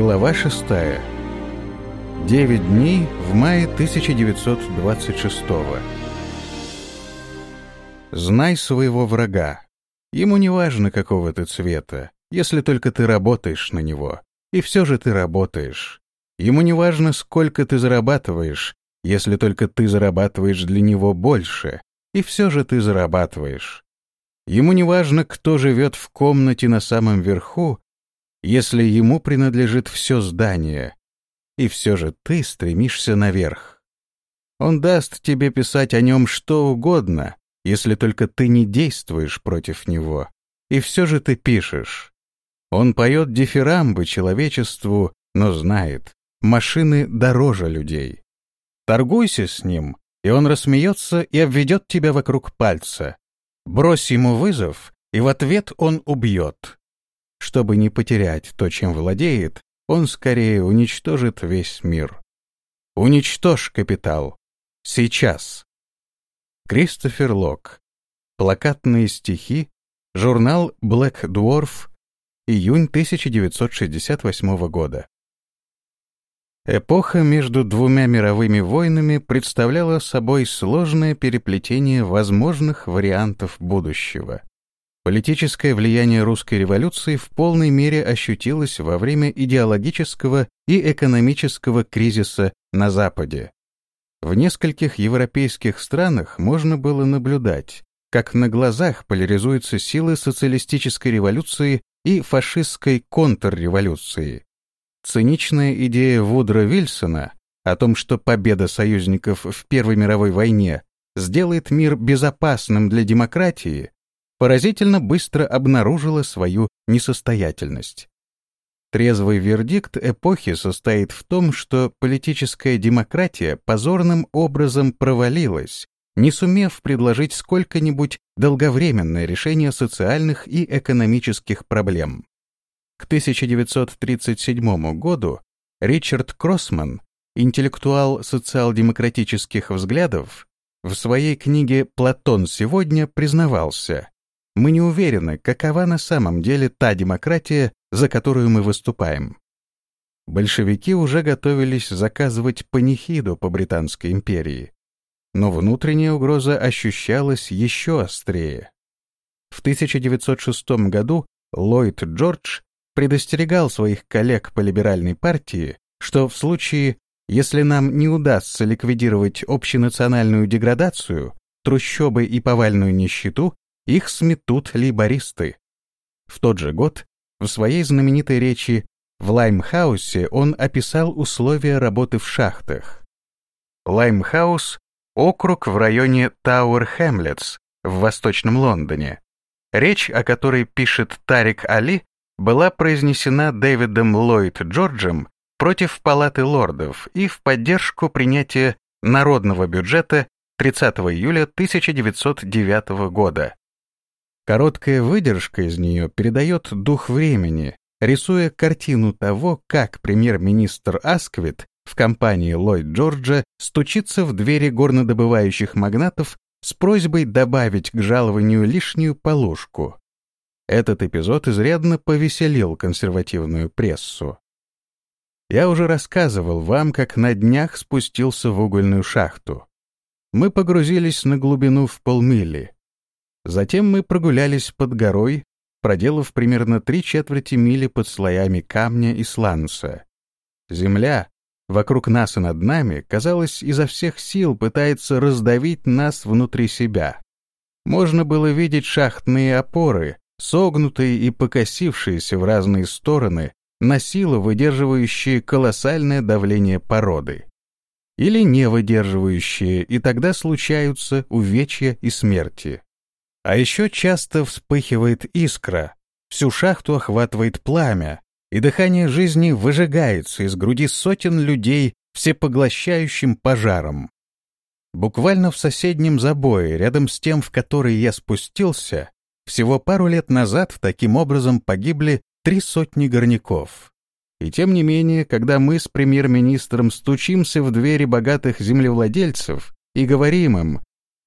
Глава 6. Девять дней в мае 1926 Знай своего врага. Ему не важно, какого ты цвета, если только ты работаешь на него. И все же ты работаешь. Ему не важно, сколько ты зарабатываешь, если только ты зарабатываешь для него больше. И все же ты зарабатываешь. Ему не важно, кто живет в комнате на самом верху, если ему принадлежит все здание, и все же ты стремишься наверх. Он даст тебе писать о нем что угодно, если только ты не действуешь против него, и все же ты пишешь. Он поет дифирамбы человечеству, но знает, машины дороже людей. Торгуйся с ним, и он рассмеется и обведет тебя вокруг пальца. Брось ему вызов, и в ответ он убьет. Чтобы не потерять то, чем владеет, он скорее уничтожит весь мир. Уничтожь капитал. Сейчас. Кристофер Лок. Плакатные стихи. Журнал Black Dwarf. Июнь 1968 года. Эпоха между двумя мировыми войнами представляла собой сложное переплетение возможных вариантов будущего. Политическое влияние русской революции в полной мере ощутилось во время идеологического и экономического кризиса на Западе. В нескольких европейских странах можно было наблюдать, как на глазах поляризуются силы социалистической революции и фашистской контрреволюции. Циничная идея Вудро Вильсона о том, что победа союзников в Первой мировой войне сделает мир безопасным для демократии, поразительно быстро обнаружила свою несостоятельность. Трезвый вердикт эпохи состоит в том, что политическая демократия позорным образом провалилась, не сумев предложить сколько-нибудь долговременное решение социальных и экономических проблем. К 1937 году Ричард Кроссман, интеллектуал социал-демократических взглядов, в своей книге «Платон сегодня» признавался, мы не уверены, какова на самом деле та демократия, за которую мы выступаем. Большевики уже готовились заказывать панихиду по Британской империи, но внутренняя угроза ощущалась еще острее. В 1906 году Ллойд Джордж предостерегал своих коллег по либеральной партии, что в случае, если нам не удастся ликвидировать общенациональную деградацию, трущобы и повальную нищету, их сметут лейбористы. В тот же год в своей знаменитой речи в Лаймхаусе он описал условия работы в шахтах. Лаймхаус — округ в районе Тауэр-Хэмлетс в Восточном Лондоне. Речь, о которой пишет Тарик Али, была произнесена Дэвидом Ллойд Джорджем против Палаты лордов и в поддержку принятия народного бюджета 30 июля 1909 года. Короткая выдержка из нее передает дух времени, рисуя картину того, как премьер-министр Асквит в компании Ллойд Джорджа стучится в двери горнодобывающих магнатов с просьбой добавить к жалованию лишнюю полушку. Этот эпизод изрядно повеселил консервативную прессу. Я уже рассказывал вам, как на днях спустился в угольную шахту. Мы погрузились на глубину в полмили. Затем мы прогулялись под горой, проделав примерно три четверти мили под слоями камня и сланца. Земля, вокруг нас и над нами, казалось, изо всех сил пытается раздавить нас внутри себя. Можно было видеть шахтные опоры, согнутые и покосившиеся в разные стороны, на силу выдерживающие колоссальное давление породы. Или не выдерживающие, и тогда случаются увечья и смерти. А еще часто вспыхивает искра, всю шахту охватывает пламя, и дыхание жизни выжигается из груди сотен людей всепоглощающим пожаром. Буквально в соседнем забое, рядом с тем, в который я спустился, всего пару лет назад таким образом погибли три сотни горняков. И тем не менее, когда мы с премьер-министром стучимся в двери богатых землевладельцев и говорим им,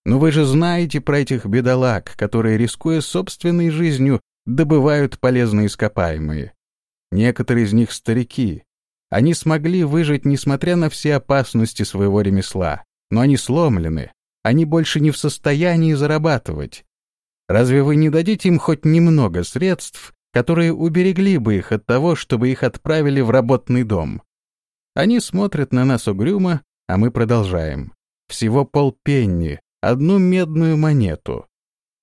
но вы же знаете про этих бедолаг, которые, рискуя собственной жизнью, добывают полезные ископаемые. некоторые из них старики. Они смогли выжить, несмотря на все опасности своего ремесла, но они сломлены, они больше не в состоянии зарабатывать. Разве вы не дадите им хоть немного средств, которые уберегли бы их от того, чтобы их отправили в работный дом? Они смотрят на нас угрюмо, а мы продолжаем. Всего полпенни, одну медную монету.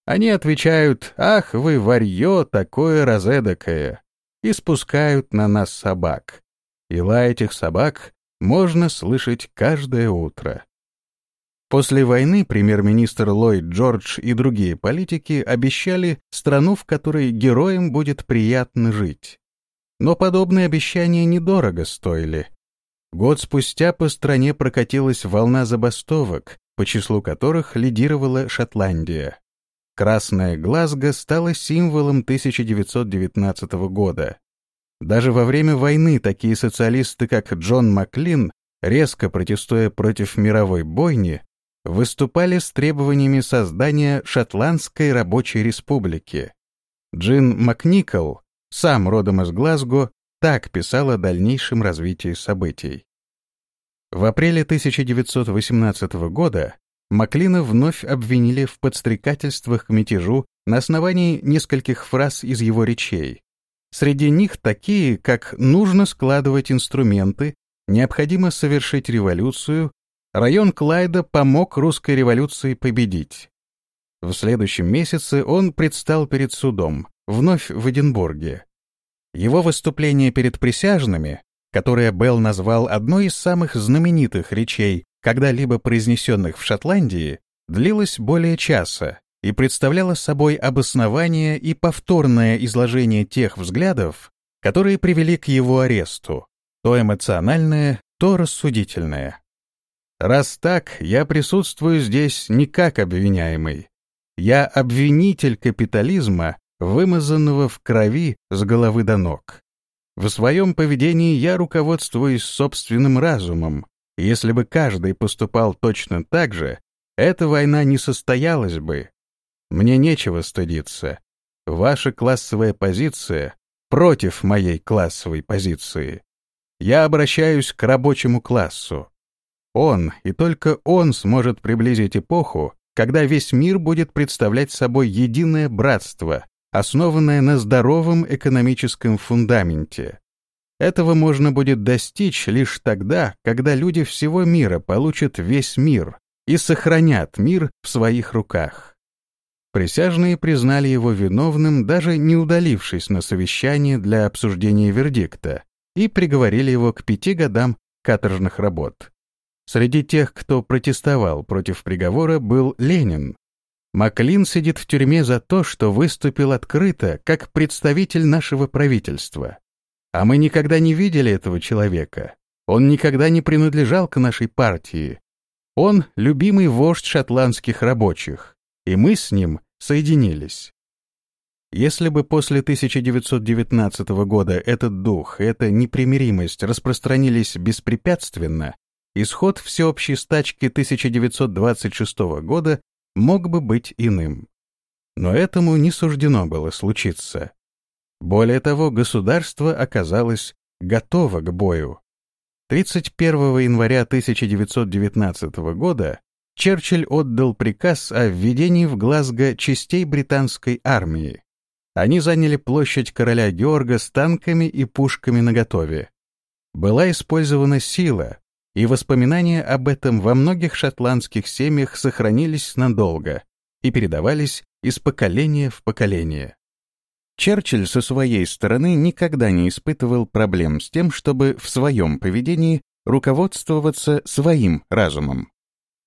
Они отвечают «Ах, вы варьё такое разэдакое!» и спускают на нас собак. И лай этих собак можно слышать каждое утро. После войны премьер-министр Ллойд Джордж и другие политики обещали страну, в которой героям будет приятно жить. Но подобные обещания недорого стоили. Год спустя по стране прокатилась волна забастовок, по числу которых лидировала Шотландия. Красная Глазго стала символом 1919 года. Даже во время войны такие социалисты, как Джон Маклин, резко протестуя против мировой бойни, выступали с требованиями создания Шотландской рабочей республики. Джин Макникол, сам родом из Глазго, так писал о дальнейшем развитии событий. В апреле 1918 года Маклина вновь обвинили в подстрекательствах к мятежу на основании нескольких фраз из его речей. Среди них такие, как «нужно складывать инструменты», «необходимо совершить революцию», «район Клайда помог русской революции победить». В следующем месяце он предстал перед судом, вновь в Эдинбурге. Его выступление перед присяжными, которое Белл назвал одной из самых знаменитых речей когда-либо произнесенных в Шотландии, длилась более часа и представляла собой обоснование и повторное изложение тех взглядов, которые привели к его аресту, то эмоциональное, то рассудительное. Раз так, я присутствую здесь не как обвиняемый. Я обвинитель капитализма, вымазанного в крови с головы до ног. В своем поведении я руководствуюсь собственным разумом, если бы каждый поступал точно так же, эта война не состоялась бы. Мне нечего стыдиться. Ваша классовая позиция против моей классовой позиции. Я обращаюсь к рабочему классу. Он, и только он сможет приблизить эпоху, когда весь мир будет представлять собой единое братство, основанное на здоровом экономическом фундаменте. Этого можно будет достичь лишь тогда, когда люди всего мира получат весь мир и сохранят мир в своих руках. Присяжные признали его виновным, даже не удалившись на совещание для обсуждения вердикта, и приговорили его к пяти годам каторжных работ. Среди тех, кто протестовал против приговора, был Ленин. Маклин сидит в тюрьме за то, что выступил открыто как представитель нашего правительства. А мы никогда не видели этого человека. Он никогда не принадлежал к нашей партии. Он — любимый вождь шотландских рабочих, и мы с ним соединились. Если бы после 1919 года этот дух, эта непримиримость распространились беспрепятственно, исход всеобщей стачки 1926 года мог бы быть иным. Но этому не суждено было случиться. Более того, государство оказалось готово к бою. 31 января 1919 года Черчилль отдал приказ о введении в Глазго частей британской армии. Они заняли площадь короля Георга с танками и пушками наготове. Была использована сила, и воспоминания об этом во многих шотландских семьях сохранились надолго и передавались из поколения в поколение. Черчилль со своей стороны никогда не испытывал проблем с тем, чтобы в своем поведении руководствоваться своим разумом.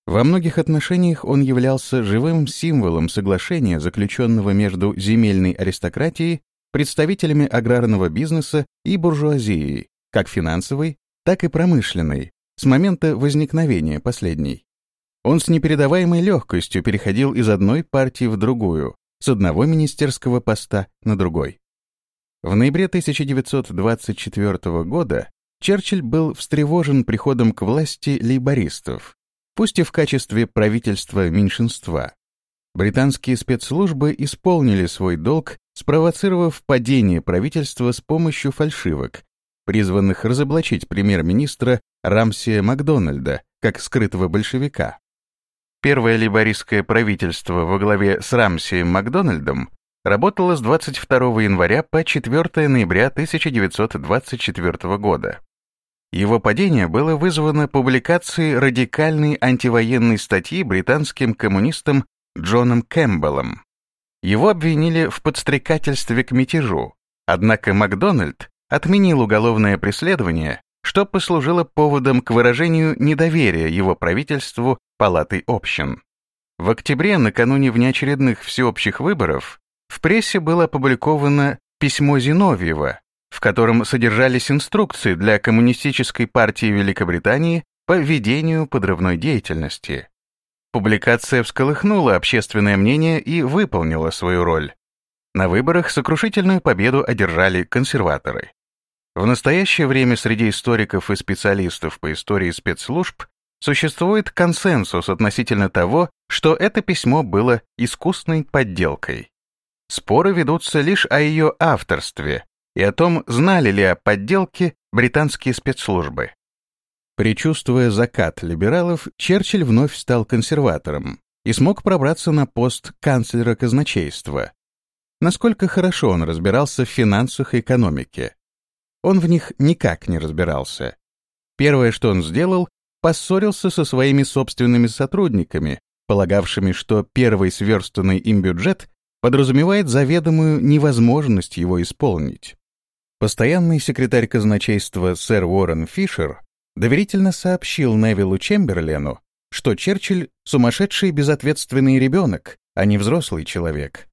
Во многих отношениях он являлся живым символом соглашения, заключенного между земельной аристократией, представителями аграрного бизнеса и буржуазией, как финансовой, так и промышленной, с момента возникновения последней. Он с непередаваемой легкостью переходил из одной партии в другую, с одного министерского поста на другой. В ноябре 1924 года Черчилль был встревожен приходом к власти лейбористов, пусть и в качестве правительства меньшинства. Британские спецслужбы исполнили свой долг спровоцировав падение правительства с помощью фальшивок, призванных разоблачить премьер-министра Рамсия Макдональда как скрытого большевика. Первое лейбористское правительство во главе с Рамсием Макдональдом работало с 22 января по 4 ноября 1924 года. Его падение было вызвано публикацией радикальной антивоенной статьи британским коммунистом Джоном Кэмпбеллом. Его обвинили в подстрекательстве к мятежу, однако Макдональд отменил уголовное преследование, что послужило поводом к выражению недоверия его правительству Палатой общин. В октябре, накануне внеочередных всеобщих выборов, в прессе было опубликовано письмо Зиновьева, в котором содержались инструкции для Коммунистической партии Великобритании по ведению подрывной деятельности. Публикация всколыхнула общественное мнение и выполнила свою роль. На выборах сокрушительную победу одержали консерваторы. В настоящее время среди историков и специалистов по истории спецслужб существует консенсус относительно того, что это письмо было искусной подделкой. Споры ведутся лишь о ее авторстве, и о том, знали ли о подделке британские спецслужбы. Причувствуя закат либералов, Черчилль вновь стал консерватором и смог пробраться на пост канцлера казначейства. Насколько хорошо он разбирался в финансах и экономике. Он в них никак не разбирался. Первое, что он сделал, поссорился со своими собственными сотрудниками, полагавшими, что первый сверстанный им бюджет подразумевает заведомую невозможность его исполнить. Постоянный секретарь казначейства сэр Уоррен Фишер доверительно сообщил Невилу Чемберлену, что Черчилль — сумасшедший безответственный ребенок, а не взрослый человек.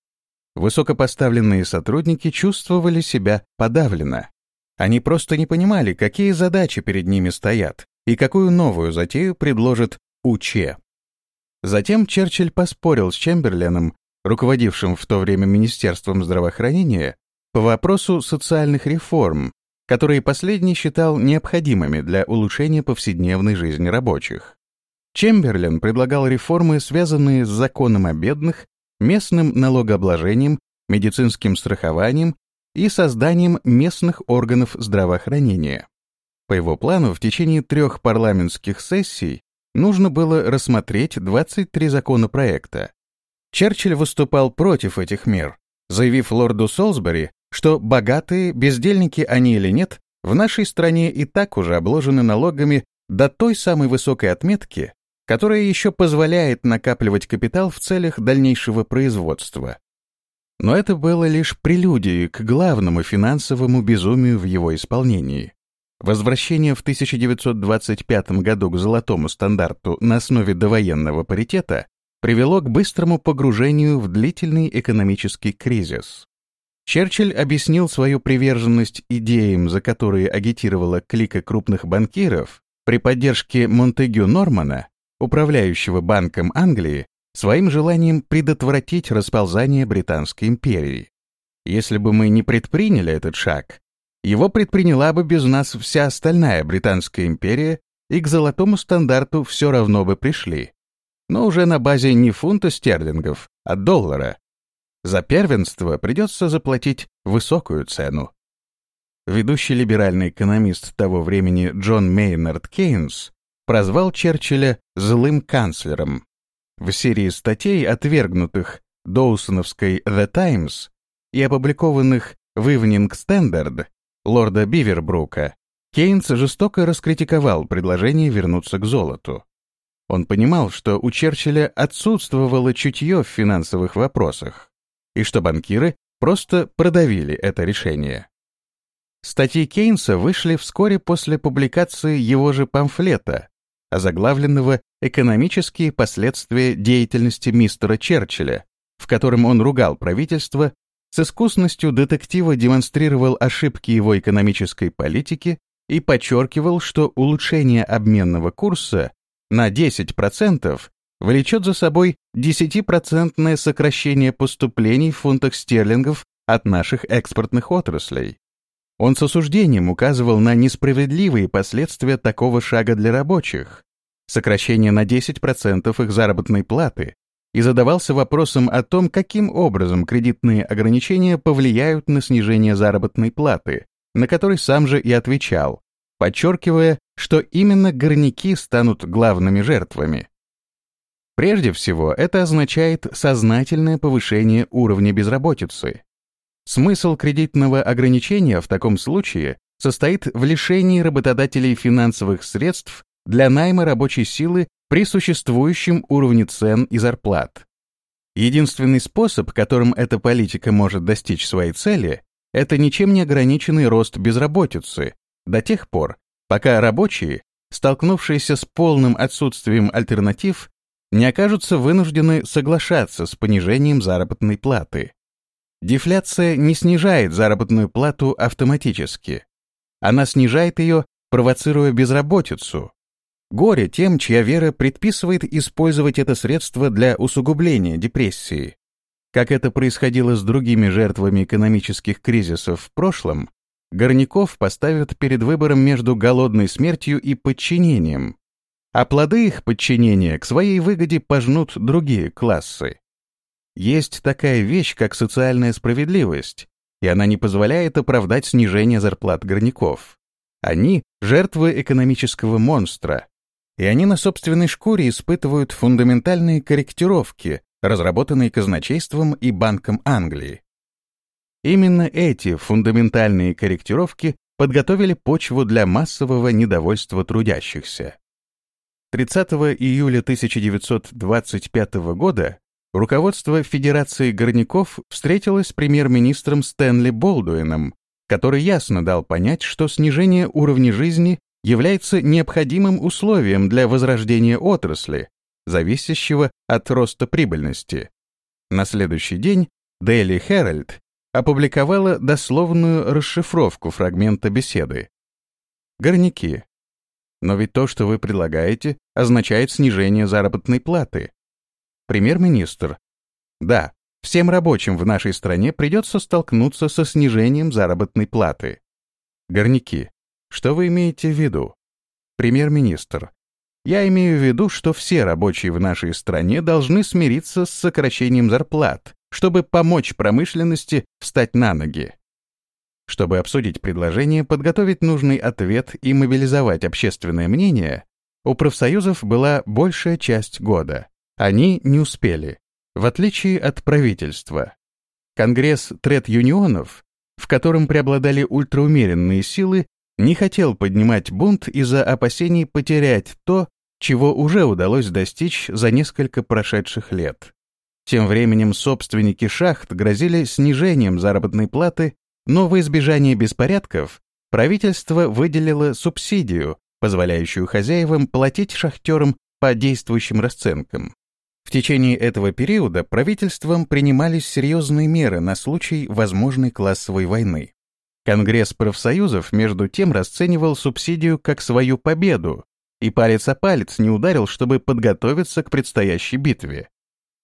Высокопоставленные сотрудники чувствовали себя подавленно. Они просто не понимали, какие задачи перед ними стоят и какую новую затею предложит УЧ. Затем Черчилль поспорил с Чемберленом, руководившим в то время Министерством здравоохранения, по вопросу социальных реформ, которые последний считал необходимыми для улучшения повседневной жизни рабочих. Чемберлен предлагал реформы, связанные с законом о бедных, местным налогообложением, медицинским страхованием и созданием местных органов здравоохранения. По его плану, в течение трех парламентских сессий нужно было рассмотреть 23 законопроекта. Черчилль выступал против этих мер, заявив лорду Солсбери, что богатые, бездельники они или нет, в нашей стране и так уже обложены налогами до той самой высокой отметки, которая еще позволяет накапливать капитал в целях дальнейшего производства. Но это было лишь прелюдией к главному финансовому безумию в его исполнении. Возвращение в 1925 году к золотому стандарту на основе довоенного паритета привело к быстрому погружению в длительный экономический кризис. Черчилль объяснил свою приверженность идеям, за которые агитировала клика крупных банкиров, при поддержке Монтегю Нормана, управляющего Банком Англии, своим желанием предотвратить расползание Британской империи. Если бы мы не предприняли этот шаг, его предприняла бы без нас вся остальная Британская империя, и к золотому стандарту все равно бы пришли. Но уже на базе не фунта стерлингов, а доллара, за первенство придется заплатить высокую цену. Ведущий либеральный экономист того времени Джон Мейнард Кейнс прозвал Черчилля «злым канцлером». В серии статей, отвергнутых Доусоновской «The Times» и опубликованных в Evening Standard лорда Бивербрука, Кейнс жестоко раскритиковал предложение вернуться к золоту. Он понимал, что у Черчилля отсутствовало чутье в финансовых вопросах и что банкиры просто продавили это решение. Статьи Кейнса вышли вскоре после публикации его же памфлета, озаглавленного «Экономические последствия деятельности мистера Черчилля», в котором он ругал правительство, с искусностью детектива демонстрировал ошибки его экономической политики и подчеркивал, что улучшение обменного курса на 10% влечет за собой 10% сокращение поступлений в фунтах стерлингов от наших экспортных отраслей. Он с осуждением указывал на несправедливые последствия такого шага для рабочих, сокращение на 10% их заработной платы, и задавался вопросом о том, каким образом кредитные ограничения повлияют на снижение заработной платы, на который сам же и отвечал, подчеркивая, что именно горняки станут главными жертвами. Прежде всего, это означает сознательное повышение уровня безработицы. Смысл кредитного ограничения в таком случае состоит в лишении работодателей финансовых средств для найма рабочей силы при существующем уровне цен и зарплат. Единственный способ, которым эта политика может достичь своей цели, это ничем не ограниченный рост безработицы до тех пор, пока рабочие, столкнувшиеся с полным отсутствием альтернатив, не окажутся вынуждены соглашаться с понижением заработной платы. Дефляция не снижает заработную плату автоматически. Она снижает ее, провоцируя безработицу. Горе тем, чья вера предписывает использовать это средство для усугубления депрессии. Как это происходило с другими жертвами экономических кризисов в прошлом, горняков поставят перед выбором между голодной смертью и подчинением, а плоды их подчинения к своей выгоде пожнут другие классы. Есть такая вещь, как социальная справедливость, и она не позволяет оправдать снижение зарплат горняков. Они — жертвы экономического монстра, и они на собственной шкуре испытывают фундаментальные корректировки, разработанные казначейством и Банком Англии. Именно эти фундаментальные корректировки подготовили почву для массового недовольства трудящихся. 30 июля 1925 года руководство Федерации горняков встретилось с премьер-министром Стэнли Болдуином, который ясно дал понять, что снижение уровня жизни является необходимым условием для возрождения отрасли, зависящего от роста прибыльности. На следующий день Daily Herald опубликовала дословную расшифровку фрагмента беседы. Горняки. Но ведь то, что вы предлагаете, означает снижение заработной платы. Премьер-министр. Да, всем рабочим в нашей стране придется столкнуться со снижением заработной платы. Горняки. Что вы имеете в виду? Премьер-министр. Я имею в виду, что все рабочие в нашей стране должны смириться с сокращением зарплат, чтобы помочь промышленности встать на ноги. Чтобы обсудить предложение, подготовить нужный ответ и мобилизовать общественное мнение, у профсоюзов была большая часть года. Они не успели, в отличие от правительства. Конгресс тред-юнионов, в котором преобладали ультраумеренные силы, не хотел поднимать бунт из-за опасений потерять то, чего уже удалось достичь за несколько прошедших лет. Тем временем собственники шахт грозили снижением заработной платы но в избежание беспорядков правительство выделило субсидию, позволяющую хозяевам платить шахтерам по действующим расценкам. В течение этого периода правительством принимались серьезные меры на случай возможной классовой войны. Конгресс профсоюзов, между тем, расценивал субсидию как свою победу и палец о палец не ударил, чтобы подготовиться к предстоящей битве.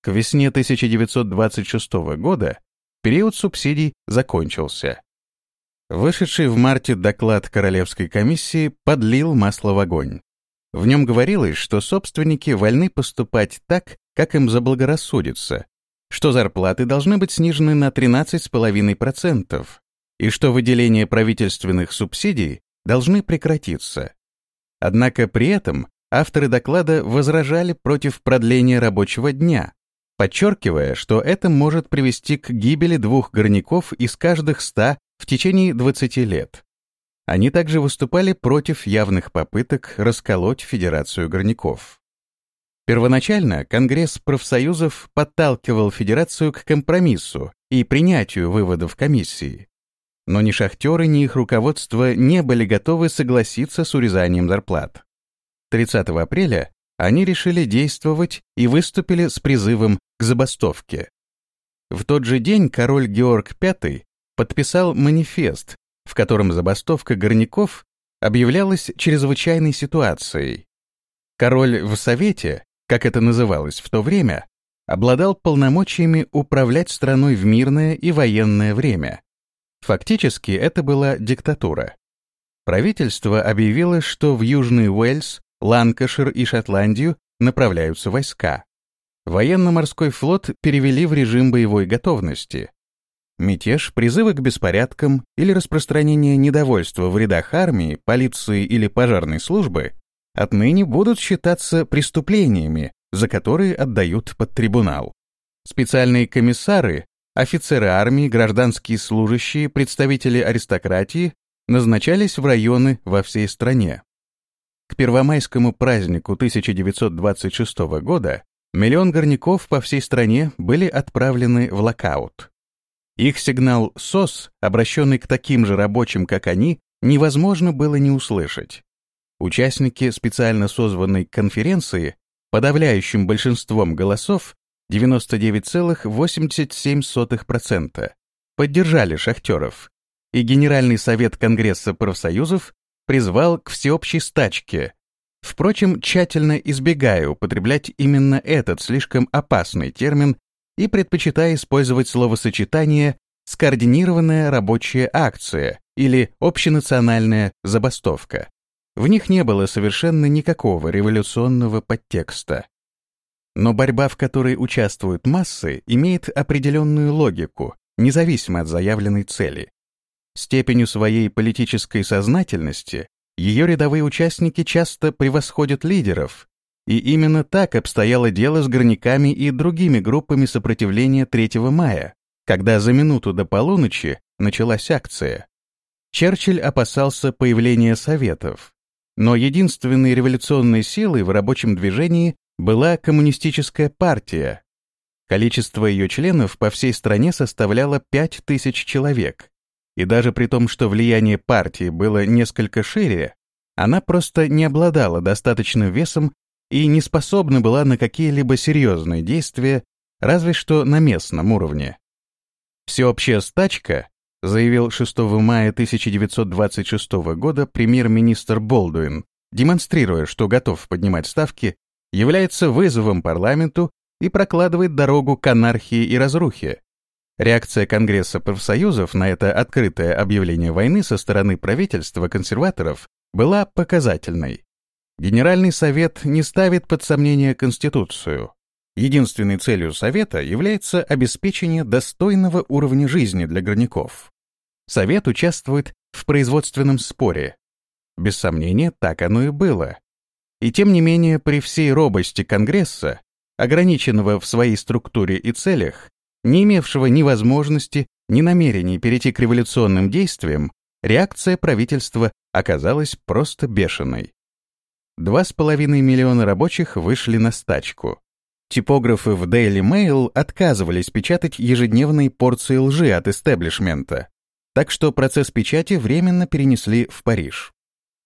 К весне 1926 года период субсидий закончился. Вышедший в марте доклад Королевской комиссии подлил масло в огонь. В нем говорилось, что собственники вольны поступать так, как им заблагорассудится, что зарплаты должны быть снижены на 13,5%, и что выделение правительственных субсидий должны прекратиться. Однако при этом авторы доклада возражали против продления рабочего дня, подчеркивая, что это может привести к гибели двух горняков из каждых ста в течение 20 лет. Они также выступали против явных попыток расколоть Федерацию горняков. Первоначально Конгресс профсоюзов подталкивал Федерацию к компромиссу и принятию выводов комиссии. Но ни шахтеры, ни их руководство не были готовы согласиться с урезанием зарплат. 30 апреля они решили действовать и выступили с призывом к забастовке. В тот же день король Георг V подписал манифест, в котором забастовка горняков объявлялась чрезвычайной ситуацией. Король в Совете, как это называлось в то время, обладал полномочиями управлять страной в мирное и военное время. Фактически это была диктатура. Правительство объявило, что в Южный Уэльс Ланкашир и Шотландию направляются войска. военно-морской флот перевели в режим боевой готовности. Мятеж, призывы к беспорядкам или распространение недовольства в рядах армии, полиции или пожарной службы отныне будут считаться преступлениями, за которые отдают под трибунал. Специальные комиссары, офицеры армии, гражданские служащие, представители аристократии назначались в районы во всей стране. К первомайскому празднику 1926 года миллион горняков по всей стране были отправлены в локаут. Их сигнал СОС, обращенный к таким же рабочим, как они, невозможно было не услышать. Участники специально созванной конференции подавляющим большинством голосов 99,87% поддержали шахтеров, и Генеральный совет Конгресса профсоюзов призвал к всеобщей стачке, впрочем, тщательно избегая употреблять именно этот слишком опасный термин и предпочитая использовать словосочетание «скоординированная рабочая акция» или «общенациональная забастовка». В них не было совершенно никакого революционного подтекста. Но борьба, в которой участвуют массы, имеет определенную логику, независимо от заявленной цели. Степенью своей политической сознательности ее рядовые участники часто превосходят лидеров, и именно так обстояло дело с горняками и другими группами сопротивления 3 мая, когда за минуту до полуночи началась акция. Черчилль опасался появления советов, но единственной революционной силой в рабочем движении была коммунистическая партия. Количество ее членов по всей стране составляло 5000 человек, и даже при том, что влияние партии было несколько шире, она просто не обладала достаточным весом и не способна была на какие-либо серьезные действия, разве что на местном уровне. Всеобщая стачка, заявил 6 мая 1926 года премьер-министр Болдуин, демонстрируя, что готов поднимать ставки, является вызовом парламенту и прокладывает дорогу к анархии и разрухе, Реакция Конгресса профсоюзов на это открытое объявление войны со стороны правительства консерваторов была показательной. Генеральный совет не ставит под сомнение Конституцию. Единственной целью Совета является обеспечение достойного уровня жизни для горняков. Совет участвует в производственном споре. Без сомнения, так оно и было. И тем не менее, при всей робости Конгресса, ограниченного в своей структуре и целях, не имевшего ни возможности, ни намерений перейти к революционным действиям, реакция правительства оказалась просто бешеной. Два с половиной миллиона рабочих вышли на стачку. Типографы в Daily Mail отказывались печатать ежедневные порции лжи от истеблишмента, так что процесс печати временно перенесли в Париж.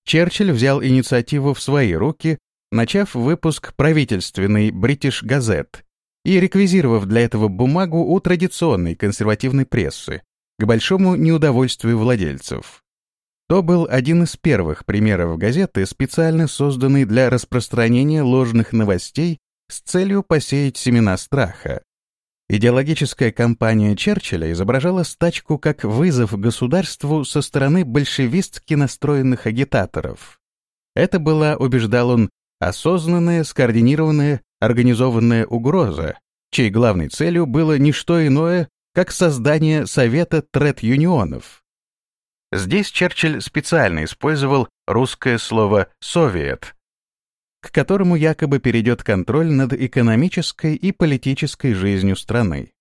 Черчилль взял инициативу в свои руки, начав выпуск правительственной British Gazette и реквизировав для этого бумагу у традиционной консервативной прессы, к большому неудовольствию владельцев. То был один из первых примеров газеты, специально созданной для распространения ложных новостей с целью посеять семена страха. Идеологическая кампания Черчилля изображала стачку как вызов государству со стороны большевистски настроенных агитаторов. Это была, убеждал он, осознанная, скоординированная организованная угроза, чьей главной целью было не что иное, как создание Совета тред-юнионов. Здесь Черчилль специально использовал русское слово «совет», к которому якобы перейдет контроль над экономической и политической жизнью страны.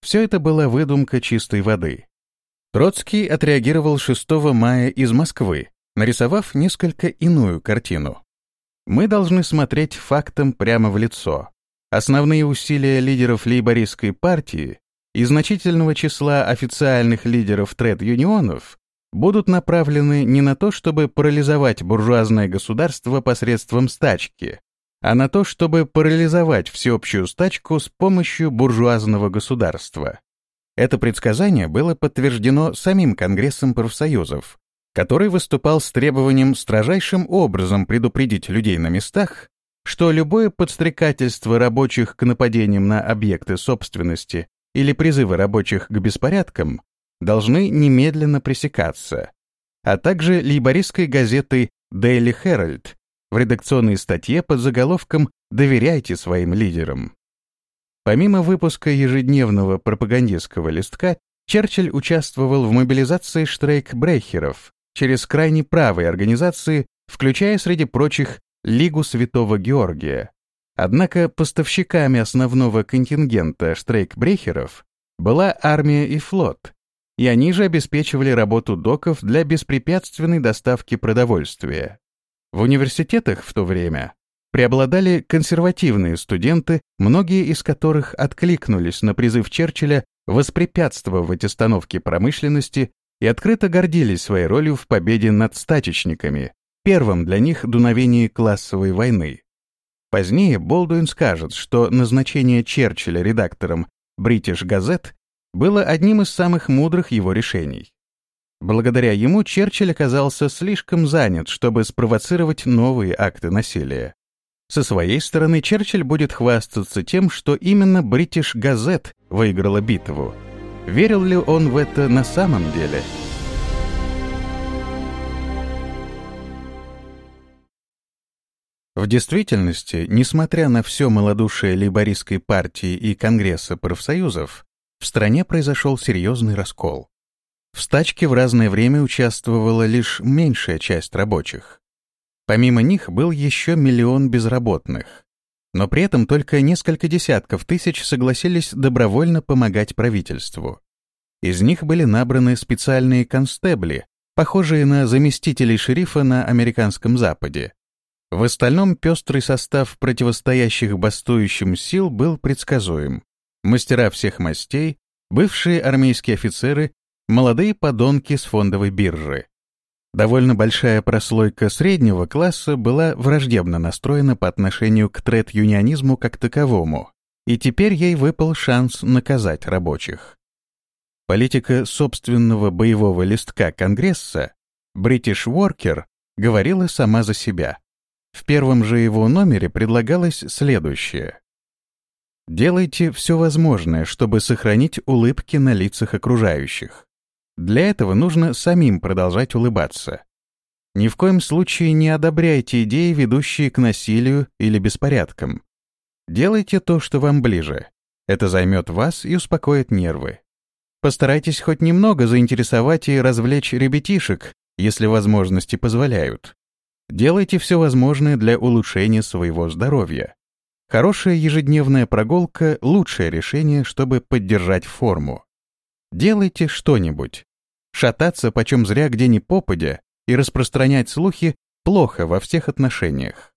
Все это была выдумка чистой воды. Троцкий отреагировал 6 мая из Москвы, нарисовав несколько иную картину. Мы должны смотреть фактам прямо в лицо. Основные усилия лидеров лейбористской партии и значительного числа официальных лидеров тред-юнионов будут направлены не на то, чтобы парализовать буржуазное государство посредством стачки, а на то, чтобы парализовать всеобщую стачку с помощью буржуазного государства. Это предсказание было подтверждено самим Конгрессом профсоюзов, который выступал с требованием строжайшим образом предупредить людей на местах, что любое подстрекательство рабочих к нападениям на объекты собственности или призывы рабочих к беспорядкам должны немедленно пресекаться, а также лейбористской газеты Daily Herald в редакционной статье под заголовком «Доверяйте своим лидерам». Помимо выпуска ежедневного пропагандистского листка, Черчилль участвовал в мобилизации штрейк-брейхеров через крайне правые организации, включая среди прочих Лигу Святого Георгия. Однако поставщиками основного контингента штрейк-брейхеров была армия и флот, и они же обеспечивали работу доков для беспрепятственной доставки продовольствия. В университетах в то время преобладали консервативные студенты, многие из которых откликнулись на призыв Черчилля воспрепятствовать остановке промышленности и открыто гордились своей ролью в победе над стачечниками, первым для них дуновении классовой войны. Позднее Болдуин скажет, что назначение Черчилля редактором British Gazette было одним из самых мудрых его решений. Благодаря ему Черчилль оказался слишком занят, чтобы спровоцировать новые акты насилия. Со своей стороны Черчилль будет хвастаться тем, что именно British Gazette выиграла битву. Верил ли он в это на самом деле? В действительности, несмотря на все малодушие лейбористской партии и Конгресса профсоюзов, в стране произошел серьезный раскол. В стачке в разное время участвовала лишь меньшая часть рабочих. Помимо них был еще миллион безработных. Но при этом только несколько десятков тысяч согласились добровольно помогать правительству. Из них были набраны специальные констебли, похожие на заместителей шерифа на американском Западе. В остальном пестрый состав противостоящих бастующим сил был предсказуем мастера всех мастей, бывшие армейские офицеры, молодые подонки с фондовой биржи. Довольно большая прослойка среднего класса была враждебно настроена по отношению к тред-юнионизму как таковому, и теперь ей выпал шанс наказать рабочих. Политика собственного боевого листка Конгресса British Worker говорила сама за себя. В первом же его номере предлагалось следующее. Делайте все возможное, чтобы сохранить улыбки на лицах окружающих. Для этого нужно самим продолжать улыбаться. Ни в коем случае не одобряйте идеи, ведущие к насилию или беспорядкам. Делайте то, что вам ближе. Это займет вас и успокоит нервы. Постарайтесь хоть немного заинтересовать и развлечь ребятишек, если возможности позволяют. Делайте все возможное для улучшения своего здоровья. Хорошая ежедневная прогулка — лучшее решение, чтобы поддержать форму. Делайте что-нибудь. Шататься почем зря где ни попадя и распространять слухи плохо во всех отношениях.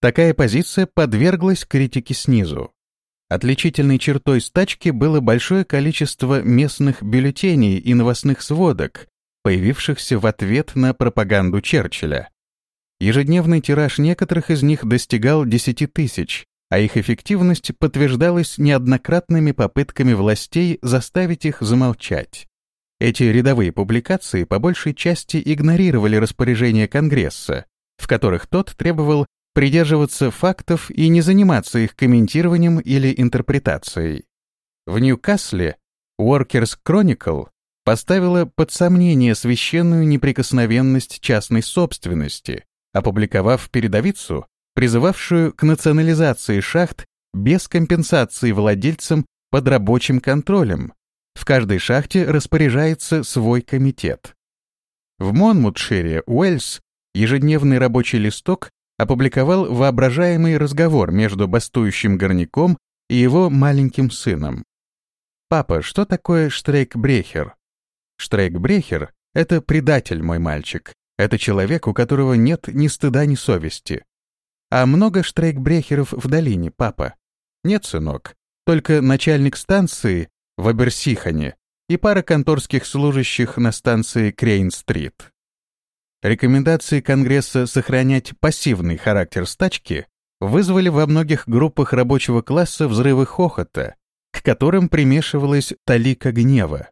Такая позиция подверглась критике снизу. Отличительной чертой стачки было большое количество местных бюллетеней и новостных сводок, появившихся в ответ на пропаганду Черчилля. Ежедневный тираж некоторых из них достигал 10 тысяч, а их эффективность подтверждалась неоднократными попытками властей заставить их замолчать. Эти рядовые публикации по большей части игнорировали распоряжения Конгресса, в которых тот требовал придерживаться фактов и не заниматься их комментированием или интерпретацией. В Ньюкасле Workers Chronicle поставила под сомнение священную неприкосновенность частной собственности, опубликовав передовицу, призывавшую к национализации шахт без компенсации владельцам под рабочим контролем. В каждой шахте распоряжается свой комитет. В Монмутшире, Уэльс, ежедневный рабочий листок опубликовал воображаемый разговор между бастующим горняком и его маленьким сыном. «Папа, что такое штрейкбрехер?» «Штрейкбрехер — это предатель, мой мальчик. Это человек, у которого нет ни стыда, ни совести. А много штрейкбрехеров в долине, папа? Нет, сынок. Только начальник станции в Аберсихане и пара конторских служащих на станции Крейн-стрит. Рекомендации Конгресса сохранять пассивный характер стачки вызвали во многих группах рабочего класса взрывы хохота, к которым примешивалась талика гнева.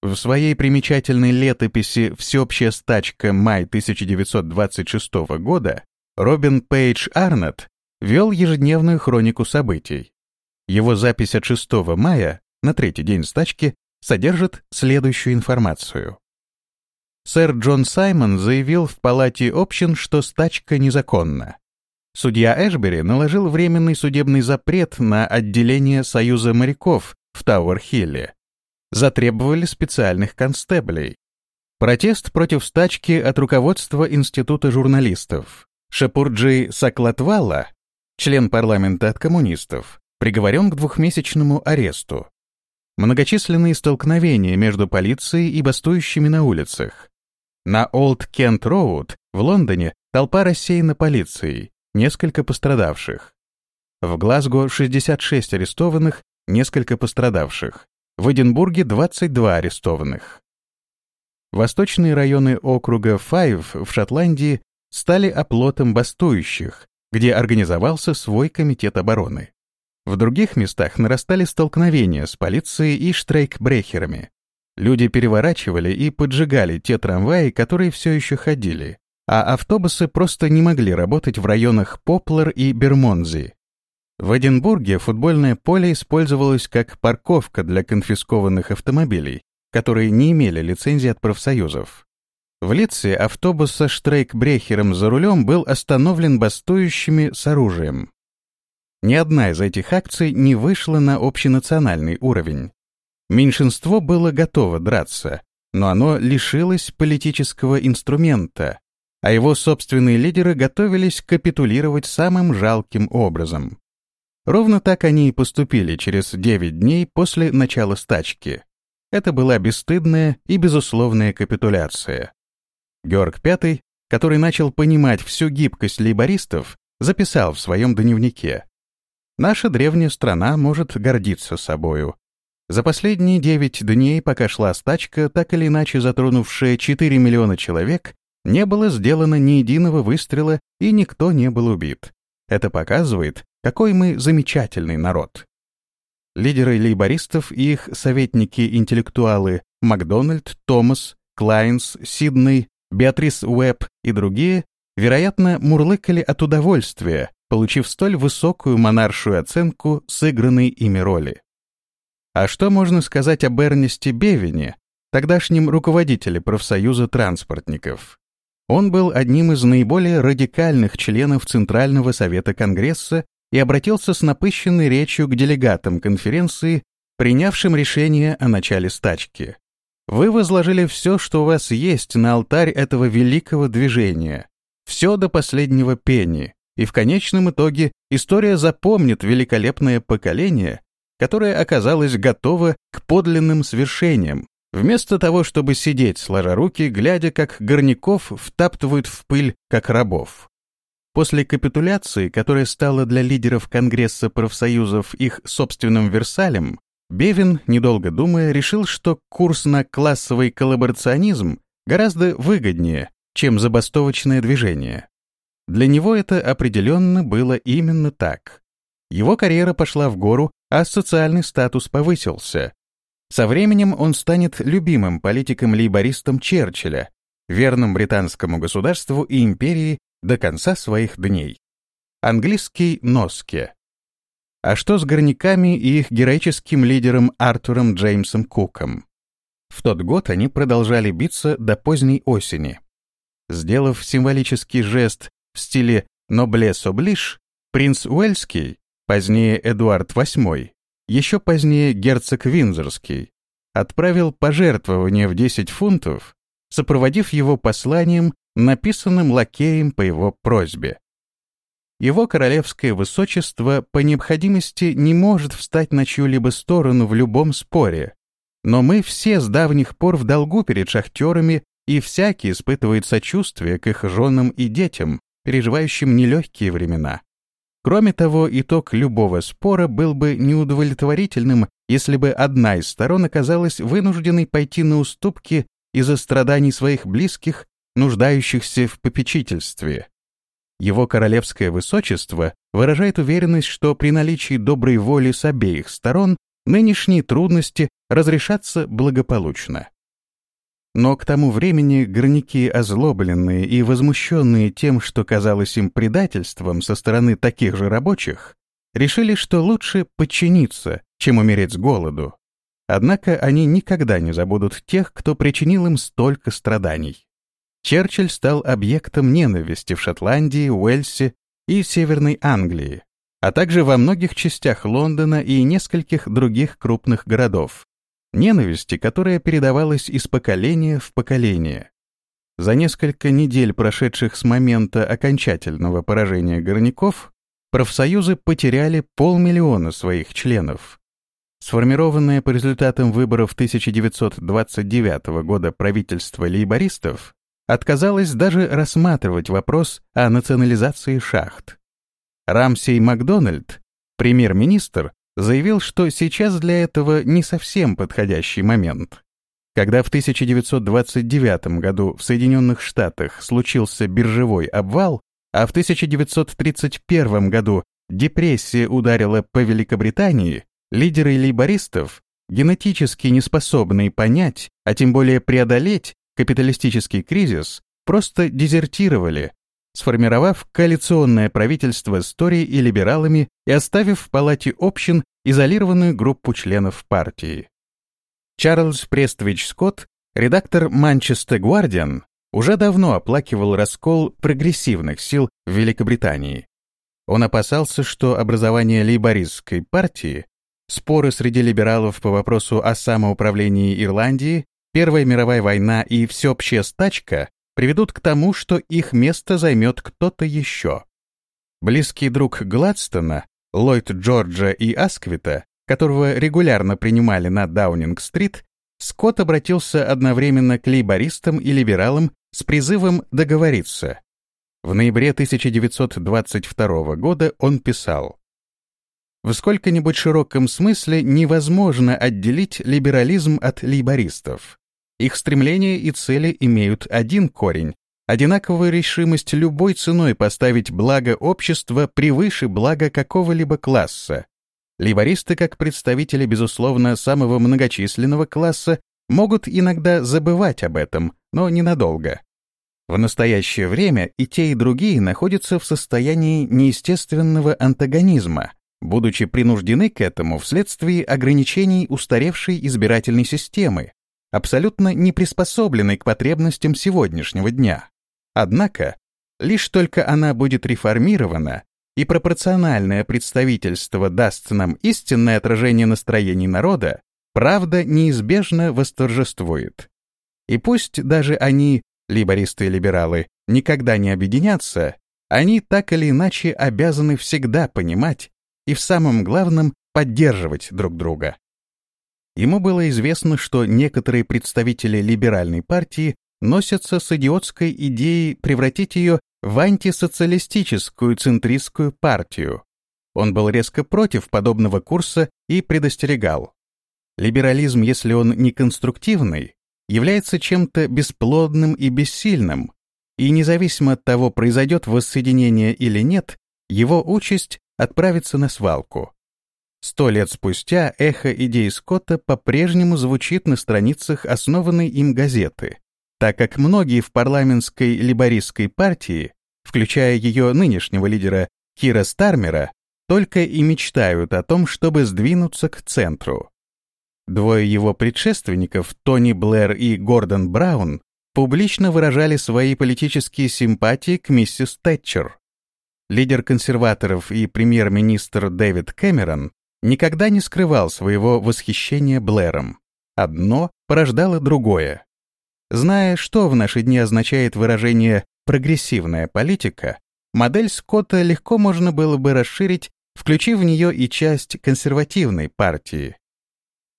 В своей примечательной летописи «Всеобщая стачка. Май 1926 года» Робин Пейдж Арнотт вел ежедневную хронику событий. Его запись от 6 мая, на третий день стачки, содержит следующую информацию. Сэр Джон Саймон заявил в Палате общин, что стачка незаконна. Судья Эшбери наложил временный судебный запрет на отделение Союза моряков в Тауэр-Хилле. Затребовали специальных констеблей. Протест против стачки от руководства Института журналистов. Шапурджи Саклатвала, член парламента от коммунистов, приговорен к двухмесячному аресту. Многочисленные столкновения между полицией и бастующими на улицах. На Олд Кент Роуд в Лондоне толпа рассеяна полицией, несколько пострадавших. В Глазго 66 арестованных, несколько пострадавших. В Эдинбурге 22 арестованных. Восточные районы округа Файв в Шотландии стали оплотом бастующих, где организовался свой комитет обороны. В других местах нарастали столкновения с полицией и штрейкбрехерами. Люди переворачивали и поджигали те трамваи, которые все еще ходили, а автобусы просто не могли работать в районах Поплар и Бермонзи. В Эдинбурге футбольное поле использовалось как парковка для конфискованных автомобилей, которые не имели лицензии от профсоюзов. В Литце автобус со штрейкбрехером за рулем был остановлен бастующими с оружием. Ни одна из этих акций не вышла на общенациональный уровень. Меньшинство было готово драться, но оно лишилось политического инструмента, а его собственные лидеры готовились капитулировать самым жалким образом. Ровно так они и поступили через 9 дней после начала стачки. Это была бесстыдная и безусловная капитуляция. Георг V, который начал понимать всю гибкость лейбористов, записал в своем дневнике. «Наша древняя страна может гордиться собою. За последние 9 дней, пока шла стачка, так или иначе затронувшая 4 миллиона человек, не было сделано ни единого выстрела и никто не был убит. Это показывает, какой мы замечательный народ. Лидеры лейбористов и их советники-интеллектуалы Макдональд, Томас, Клайнс, Сидней, Беатрис Уэбб и другие, вероятно, мурлыкали от удовольствия, получив столь высокую монаршую оценку сыгранной ими роли. А что можно сказать об Эрнесте Бевине, тогдашнем руководителе профсоюза транспортников? Он был одним из наиболее радикальных членов Центрального совета Конгресса и обратился с напыщенной речью к делегатам конференции, принявшим решение о начале стачки. Вы возложили все, что у вас есть, на алтарь этого великого движения, все до последнего пени, и в конечном итоге история запомнит великолепное поколение, которое оказалось готово к подлинным свершениям, Вместо того, чтобы сидеть сложа руки, глядя, как горняков втаптывают в пыль, как рабов. После капитуляции, которая стала для лидеров Конгресса профсоюзов их собственным Версалем, Бевин, недолго думая, решил, что курс на классовый коллаборационизм гораздо выгоднее, чем забастовочное движение. Для него это определенно было именно так. Его карьера пошла в гору, а социальный статус повысился, со временем он станет любимым политиком-лейбористом Черчилля, верным британскому государству и империи до конца своих дней. Английский Носке. А что с горняками и их героическим лидером Артуром Джеймсом Куком? В тот год они продолжали биться до поздней осени. Сделав символический жест в стиле «Ноблес облиш», принц Уэльский, позднее Эдуард VIII, еще позднее герцог Винзорский, отправил пожертвование в 10 фунтов, сопроводив его посланием, написанным лакеем по его просьбе. Его королевское высочество по необходимости не может встать на чью-либо сторону в любом споре, но мы все с давних пор в долгу перед шахтерами, и всякий испытывает сочувствие к их женам и детям, переживающим нелегкие времена. Кроме того, итог любого спора был бы неудовлетворительным, если бы одна из сторон оказалась вынужденной пойти на уступки из-за страданий своих близких, нуждающихся в попечительстве. Его королевское высочество выражает уверенность, что при наличии доброй воли с обеих сторон нынешние трудности разрешатся благополучно. Но к тому времени горняки, озлобленные и возмущенные тем, что казалось им предательством со стороны таких же рабочих, решили, что лучше подчиниться, чем умереть с голоду. Однако они никогда не забудут тех, кто причинил им столько страданий. Черчилль стал объектом ненависти в Шотландии, Уэльсе, и Северной Англии, а также во многих частях Лондона и нескольких других крупных городов. Ненависти, которая передавалась из поколения в поколение. За несколько недель, прошедших с момента окончательного поражения горняков, профсоюзы потеряли полмиллиона своих членов. Сформированное по результатам выборов 1929 года правительство лейбористов отказалось даже рассматривать вопрос о национализации шахт. Рамсей Макдональд, премьер-министр, заявил, что сейчас для этого не совсем подходящий момент. Когда в 1929 году в Соединенных Штатах случился биржевой обвал, а в 1931 году депрессия ударила по Великобритании, лидеры лейбористов, генетически неспособные понять, а тем более преодолеть капиталистический кризис, просто дезертировали, сформировав коалиционное правительство с Тори и либералами и оставив в палате общин изолированную группу членов партии. Чарльз Престович Скотт, редактор Манчестер Гвардиан, уже давно оплакивал раскол прогрессивных сил в Великобритании. Он опасался, что образование лейбористской партии, споры среди либералов по вопросу о самоуправлении Ирландии, Первая мировая война и всеобщая стачка приведут к тому, что их место займет кто-то еще. Близкий друг Гладстона, Ллойд Джорджа и Асквита, которого регулярно принимали на Даунинг-стрит, Скотт обратился одновременно к лейбористам и либералам с призывом договориться. В ноябре 1922 года он писал «В сколько-нибудь широком смысле невозможно отделить либерализм от лейбористов. Их стремления и цели имеют один корень — одинаковую решимость любой ценой поставить благо общества превыше блага какого-либо класса, Лейбористы, как представители, безусловно, самого многочисленного класса, могут иногда забывать об этом, но ненадолго. В настоящее время и те, и другие находятся в состоянии неестественного антагонизма, будучи принуждены к этому вследствие ограничений устаревшей избирательной системы, абсолютно не приспособленной к потребностям сегодняшнего дня. Однако, лишь только она будет реформирована, и пропорциональное представительство даст нам истинное отражение настроений народа, правда неизбежно восторжествует. И пусть даже они, либористы и либералы, никогда не объединятся, они так или иначе обязаны всегда понимать и в самом главном поддерживать друг друга. Ему было известно, что некоторые представители либеральной партии носятся с идиотской идеей превратить ее в антисоциалистическую центристскую партию. Он был резко против подобного курса и предостерегал. Либерализм, если он не конструктивный, является чем-то бесплодным и бессильным, и независимо от того, произойдет воссоединение или нет, его участь отправится на свалку. Сто лет спустя эхо идей Скотта по-прежнему звучит на страницах основанной им газеты так как многие в парламентской либористской партии, включая ее нынешнего лидера Кира Стармера, только и мечтают о том, чтобы сдвинуться к центру. Двое его предшественников, Тони Блэр и Гордон Браун, публично выражали свои политические симпатии к миссис Тэтчер. Лидер консерваторов и премьер-министр Дэвид Кэмерон никогда не скрывал своего восхищения Блэром. Одно порождало другое. Зная, что в наши дни означает выражение «прогрессивная политика», модель Скотта легко можно было бы расширить, включив в нее и часть консервативной партии.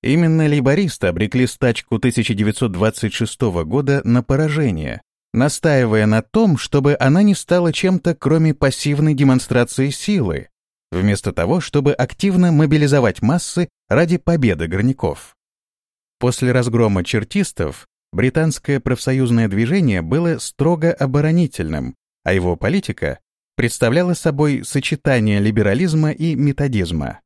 Именно лейбористы обрекли стачку 1926 года на поражение, настаивая на том, чтобы она не стала чем-то кроме пассивной демонстрации силы, вместо того, чтобы активно мобилизовать массы ради победы горняков. После разгрома чертистов британское профсоюзное движение было строго оборонительным, а его политика представляла собой сочетание либерализма и методизма.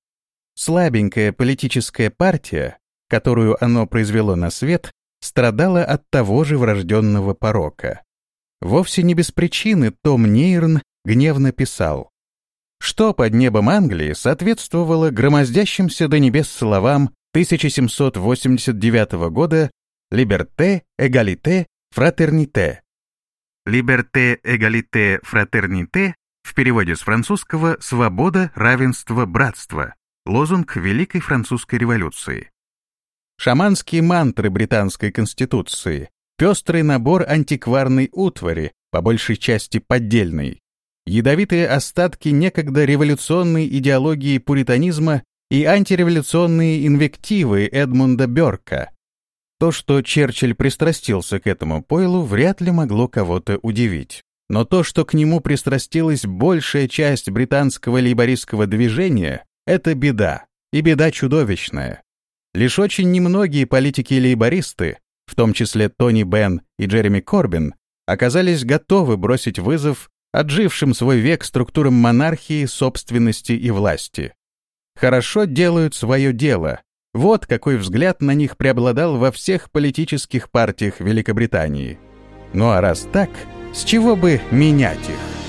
Слабенькая политическая партия, которую оно произвело на свет, страдала от того же врожденного порока. Вовсе не без причины Том Нейрн гневно писал, что под небом Англии соответствовало громоздящимся до небес словам 1789 года Liberté, égalité, fraternité. Liberté, égalité, fraternité В переводе с французского «свобода, равенство, братство» лозунг Великой Французской революции. Шаманские мантры британской конституции, пестрый набор антикварной утвари, по большей части поддельной, ядовитые остатки некогда революционной идеологии пуританизма и антиреволюционные инвективы Эдмунда Бёрка. То, что Черчилль пристрастился к этому пойлу, вряд ли могло кого-то удивить. Но то, что к нему пристрастилась большая часть британского лейбористского движения, это беда, и беда чудовищная. Лишь очень немногие политики-лейбористы, в том числе Тони Бен и Джереми Корбин, оказались готовы бросить вызов отжившим свой век структурам монархии, собственности и власти. Хорошо делают свое дело. Вот какой взгляд на них преобладал во всех политических партиях Великобритании. Ну а раз так, с чего бы менять их?